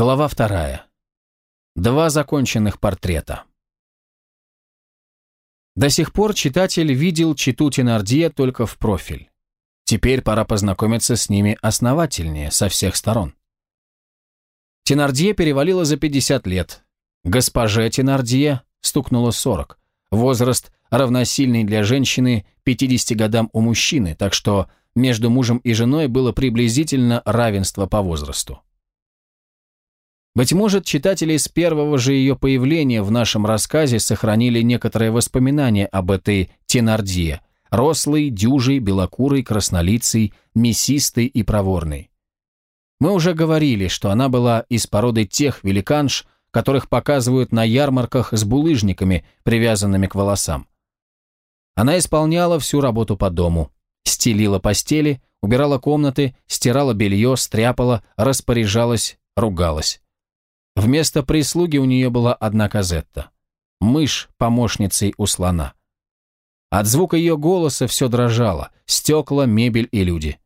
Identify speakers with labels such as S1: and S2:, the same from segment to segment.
S1: Глава вторая. Два законченных портрета. До сих пор читатель видел читу Тенардье только в профиль. Теперь пора познакомиться с ними основательнее, со всех сторон. Тенардье перевалило за 50 лет. Госпоже Тенардье стукнуло 40. Возраст равносильный для женщины 50 годам у мужчины, так что между мужем и женой было приблизительно равенство по возрасту. Быть может, читатели с первого же ее появления в нашем рассказе сохранили некоторые воспоминания об этой Тенардье, рослый, дюжий, белокурый, краснолицый, мясистый и проворный. Мы уже говорили, что она была из породы тех великанш, которых показывают на ярмарках с булыжниками, привязанными к волосам. Она исполняла всю работу по дому, стелила постели, убирала комнаты, стирала белье, стряпала, распоряжалась, ругалась. Вместо прислуги у нее была одна казетта. Мышь помощницей у слона. От звука ее голоса все дрожало, стекла, мебель и люди.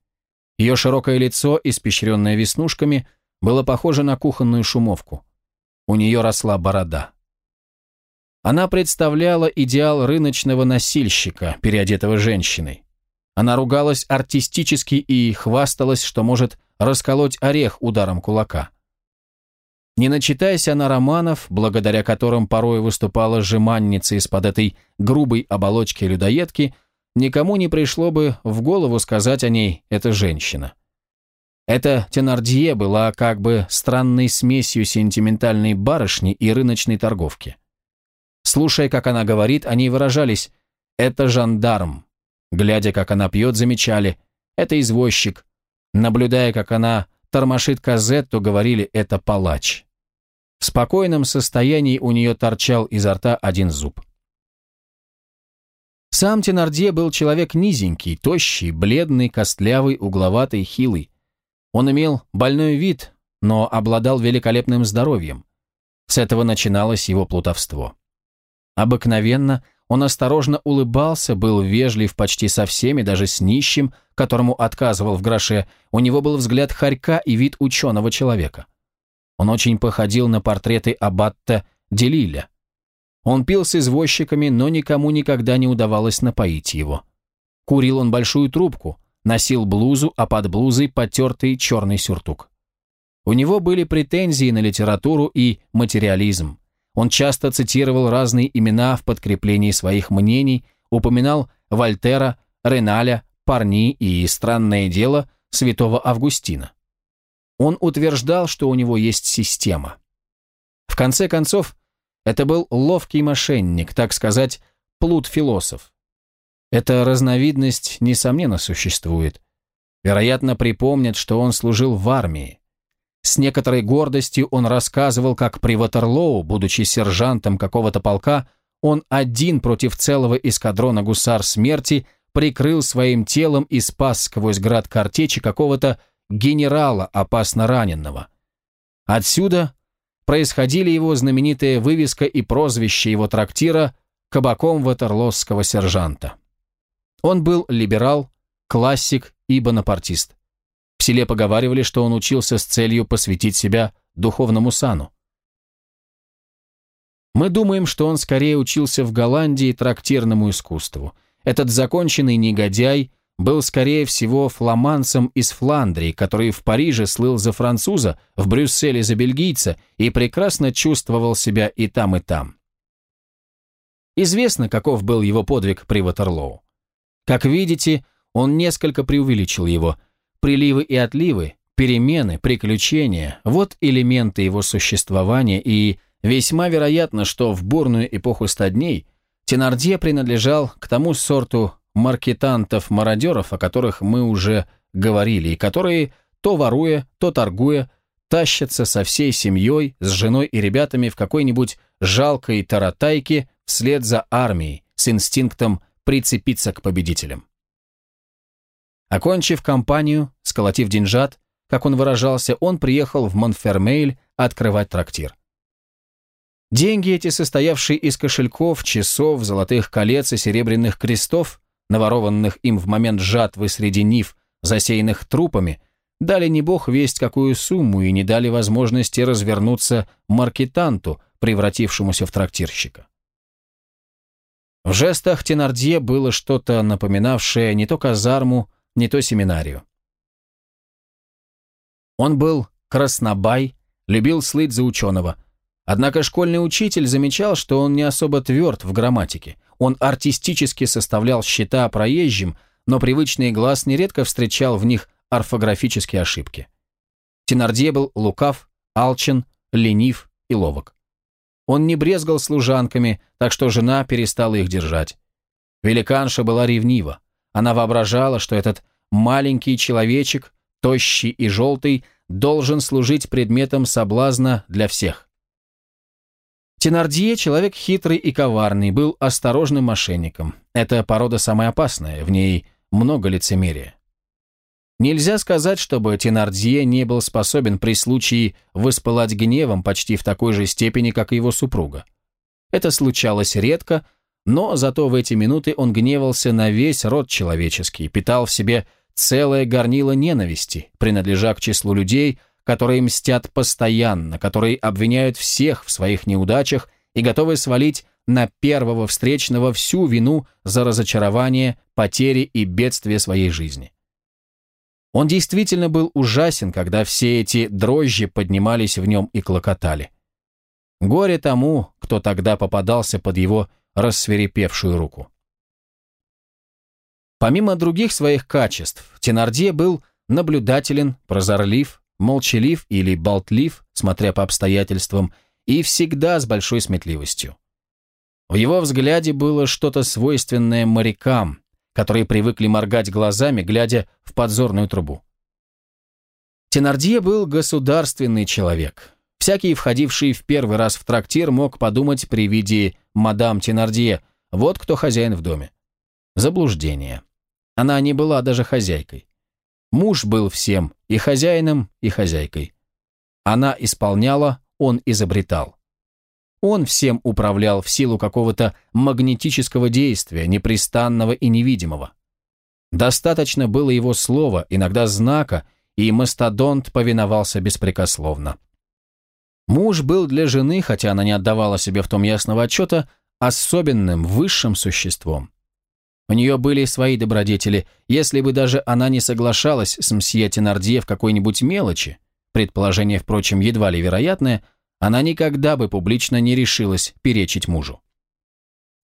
S1: Ее широкое лицо, испещренное веснушками, было похоже на кухонную шумовку. У нее росла борода. Она представляла идеал рыночного носильщика, переодетого женщиной. Она ругалась артистически и хвасталась, что может расколоть орех ударом кулака. Не начитаясь она романов, благодаря которым порой выступала жеманница из-под этой грубой оболочки людоедки, никому не пришло бы в голову сказать о ней «это женщина». Эта Тенардье была как бы странной смесью сентиментальной барышни и рыночной торговки. Слушая, как она говорит, они выражались «это жандарм». Глядя, как она пьет, замечали «это извозчик». Наблюдая, как она тормошит Казетту, говорили «это палач». В спокойном состоянии у нее торчал изо рта один зуб. Сам Тенардье был человек низенький, тощий, бледный, костлявый, угловатый, хилый. Он имел больной вид, но обладал великолепным здоровьем. С этого начиналось его плутовство. Обыкновенно он осторожно улыбался, был вежлив почти со всеми, даже с нищим, которому отказывал в гроше, у него был взгляд хорька и вид ученого человека. Он очень походил на портреты аббата Делиля. Он пил с извозчиками, но никому никогда не удавалось напоить его. Курил он большую трубку, носил блузу, а под блузой потертый черный сюртук. У него были претензии на литературу и материализм. Он часто цитировал разные имена в подкреплении своих мнений, упоминал Вольтера, Реналя, Парни и, странное дело, святого Августина. Он утверждал, что у него есть система. В конце концов, это был ловкий мошенник, так сказать, плут-философ. Эта разновидность, несомненно, существует. Вероятно, припомнят, что он служил в армии. С некоторой гордостью он рассказывал, как при Ватерлоу, будучи сержантом какого-то полка, он один против целого эскадрона гусар смерти прикрыл своим телом и спас сквозь град картечи какого-то генерала, опасно раненного. Отсюда происходили его знаменитая вывеска и прозвище его трактира «Кабаком ватерлосского сержанта». Он был либерал, классик и бонапартист. В селе поговаривали, что он учился с целью посвятить себя духовному сану. Мы думаем, что он скорее учился в Голландии трактирному искусству. Этот законченный негодяй – был, скорее всего, фламандцем из Фландрии, который в Париже слыл за француза, в Брюсселе за бельгийца и прекрасно чувствовал себя и там, и там. Известно, каков был его подвиг при Ватерлоу. Как видите, он несколько преувеличил его. Приливы и отливы, перемены, приключения – вот элементы его существования, и весьма вероятно, что в бурную эпоху ста дней Тенардье принадлежал к тому сорту маркетантов-мародеров, о которых мы уже говорили, и которые, то воруя, то торгуя, тащатся со всей семьей, с женой и ребятами в какой-нибудь жалкой таратайке вслед за армией, с инстинктом прицепиться к победителям. Окончив кампанию, сколотив деньжат, как он выражался, он приехал в Монфермейль открывать трактир. Деньги эти, состоявшие из кошельков, часов, золотых колец и серебряных крестов, наворованных им в момент жатвы среди нив, засеянных трупами, дали не бог весть какую сумму и не дали возможности развернуться маркетанту, превратившемуся в трактирщика. В жестах Тенардье было что-то напоминавшее не то казарму, не то семинарию. Он был краснобай, любил слыть за ученого. Однако школьный учитель замечал, что он не особо тверд в грамматике. Он артистически составлял счета проезжим, но привычный глаз нередко встречал в них орфографические ошибки. Тенардье был лукав, алчен, ленив и ловок. Он не брезгал служанками, так что жена перестала их держать. Великанша была ревнива. Она воображала, что этот маленький человечек, тощий и желтый, должен служить предметом соблазна для всех. Тенардье, человек хитрый и коварный, был осторожным мошенником. Эта порода самая опасная, в ней много лицемерия. Нельзя сказать, чтобы Тенардье не был способен при случае воспылать гневом почти в такой же степени, как и его супруга. Это случалось редко, но зато в эти минуты он гневался на весь род человеческий, питал в себе целое горнило ненависти, принадлежа к числу людей, которые мстят постоянно, которые обвиняют всех в своих неудачах и готовы свалить на первого встречного всю вину за разочарование, потери и бедствие своей жизни. Он действительно был ужасен, когда все эти дрожжи поднимались в нем и клокотали. Горе тому, кто тогда попадался под его рассверепевшую руку. Помимо других своих качеств, Тенардье был наблюдателен, прозорлив, молчалив или болтлив, смотря по обстоятельствам, и всегда с большой сметливостью. В его взгляде было что-то свойственное морякам, которые привыкли моргать глазами, глядя в подзорную трубу. Тенардье был государственный человек. Всякий, входивший в первый раз в трактир, мог подумать при виде мадам Тенардье, вот кто хозяин в доме. Заблуждение. Она не была даже хозяйкой. Муж был всем, и хозяином, и хозяйкой. Она исполняла, он изобретал. Он всем управлял в силу какого-то магнетического действия, непрестанного и невидимого. Достаточно было его слова, иногда знака, и мастодонт повиновался беспрекословно. Муж был для жены, хотя она не отдавала себе в том ясного отчета, особенным, высшим существом. У нее были свои добродетели. Если бы даже она не соглашалась с мсье Тенардье в какой-нибудь мелочи, предположение, впрочем, едва ли вероятное, она никогда бы публично не решилась перечить мужу.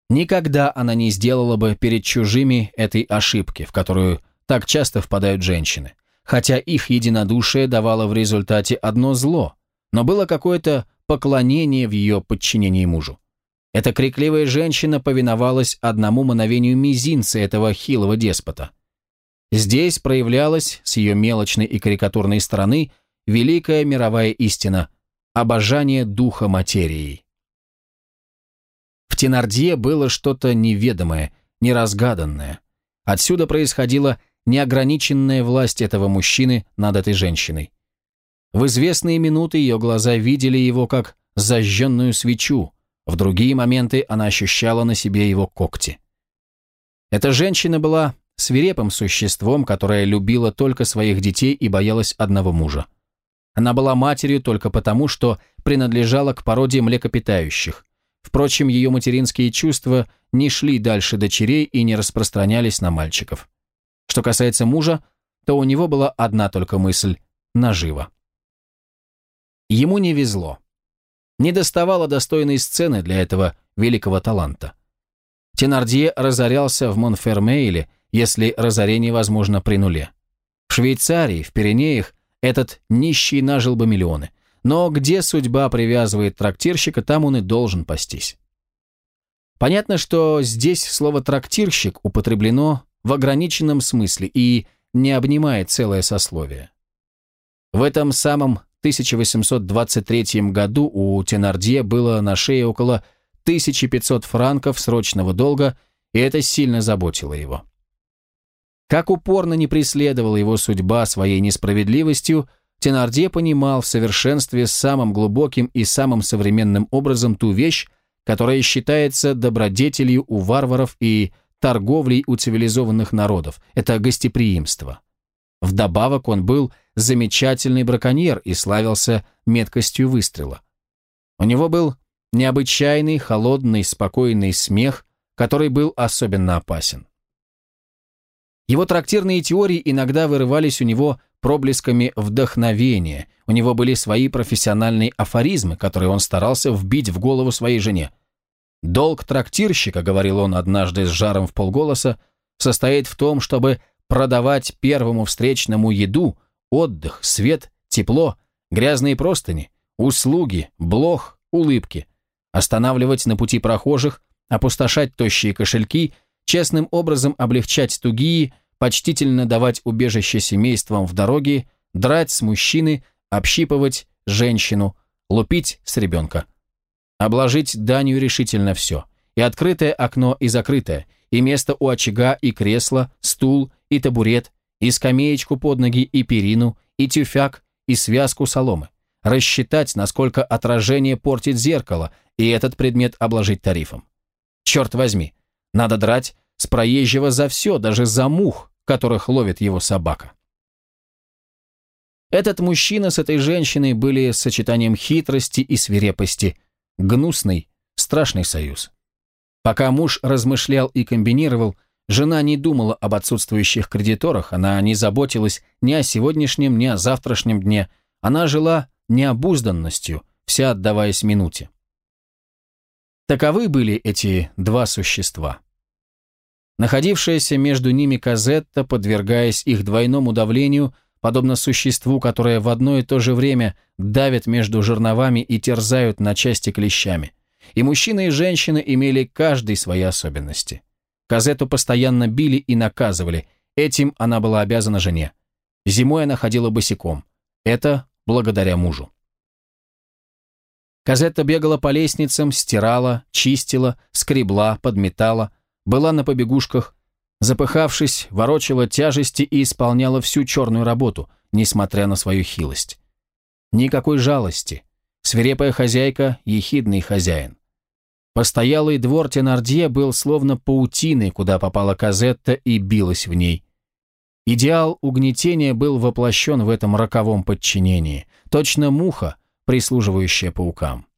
S1: Никогда она не сделала бы перед чужими этой ошибки, в которую так часто впадают женщины, хотя их единодушие давало в результате одно зло, но было какое-то поклонение в ее подчинении мужу. Эта крикливая женщина повиновалась одному мановению мизинца этого хилого деспота. Здесь проявлялась, с ее мелочной и карикатурной стороны, великая мировая истина – обожание духа материи. В Тенардье было что-то неведомое, неразгаданное. Отсюда происходила неограниченная власть этого мужчины над этой женщиной. В известные минуты ее глаза видели его как зажженную свечу, в другие моменты она ощущала на себе его когти. Эта женщина была свирепым существом, которое любила только своих детей и боялась одного мужа. Она была матерью только потому, что принадлежала к породе млекопитающих. Впрочем, ее материнские чувства не шли дальше дочерей и не распространялись на мальчиков. Что касается мужа, то у него была одна только мысль – нажива. Ему не везло не доставало достойной сцены для этого великого таланта. Тенардье разорялся в Монфермейле, если разорение возможно при нуле. В Швейцарии, в Пиренеях, этот нищий нажил бы миллионы. Но где судьба привязывает трактирщика, там он и должен пастись. Понятно, что здесь слово «трактирщик» употреблено в ограниченном смысле и не обнимает целое сословие. В этом самом 1823 году у Тенардье было на шее около 1500 франков срочного долга, и это сильно заботило его. Как упорно не преследовала его судьба своей несправедливостью, Тенардье понимал в совершенстве самым глубоким и самым современным образом ту вещь, которая считается добродетелью у варваров и торговлей у цивилизованных народов – это гостеприимство. Вдобавок он был замечательный браконьер и славился меткостью выстрела. У него был необычайный, холодный, спокойный смех, который был особенно опасен. Его трактирные теории иногда вырывались у него проблесками вдохновения, у него были свои профессиональные афоризмы, которые он старался вбить в голову своей жене. «Долг трактирщика», — говорил он однажды с жаром в полголоса, состоит в том, чтобы продавать первому встречному еду, отдых, свет, тепло, грязные простыни, услуги, блох, улыбки, останавливать на пути прохожих, опустошать тощие кошельки, честным образом облегчать тугие, почтительно давать убежище семействам в дороге, драть с мужчины, общипывать женщину, лупить с ребенка. Обложить данью решительно все. И открытое окно, и закрытое, и место у очага, и кресло, стул, и табурет, и скамеечку под ноги, и перину, и тюфяк, и связку соломы. Рассчитать, насколько отражение портит зеркало, и этот предмет обложить тарифом. Черт возьми, надо драть с проезжего за все, даже за мух, которых ловит его собака. Этот мужчина с этой женщиной были сочетанием хитрости и свирепости, гнусный, страшный союз. Пока муж размышлял и комбинировал, жена не думала об отсутствующих кредиторах, она не заботилась ни о сегодняшнем, ни о завтрашнем дне, она жила необузданностью, вся отдаваясь минуте. Таковы были эти два существа. Находившаяся между ними Казетта, подвергаясь их двойному давлению, подобно существу, которое в одно и то же время давит между жерновами и терзают на части клещами. И мужчина и женщина имели каждый свои особенности. Казетту постоянно били и наказывали, этим она была обязана жене. Зимой она ходила босиком. Это благодаря мужу. Казетта бегала по лестницам, стирала, чистила, скребла, подметала, была на побегушках, запыхавшись, ворочала тяжести и исполняла всю черную работу, несмотря на свою хилость. Никакой жалости. Свирепая хозяйка – ехидный хозяин. Постоялый двор Тенардье был словно паутиной, куда попала Казетта и билась в ней. Идеал угнетения был воплощен в этом роковом подчинении, точно муха, прислуживающая паукам.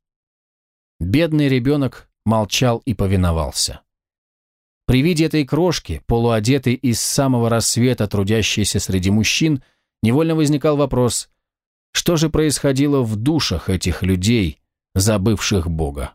S1: Бедный ребенок молчал и повиновался. При виде этой крошки, полуодетой из самого рассвета трудящейся среди мужчин, невольно возникал вопрос, что же происходило в душах этих людей, забывших Бога?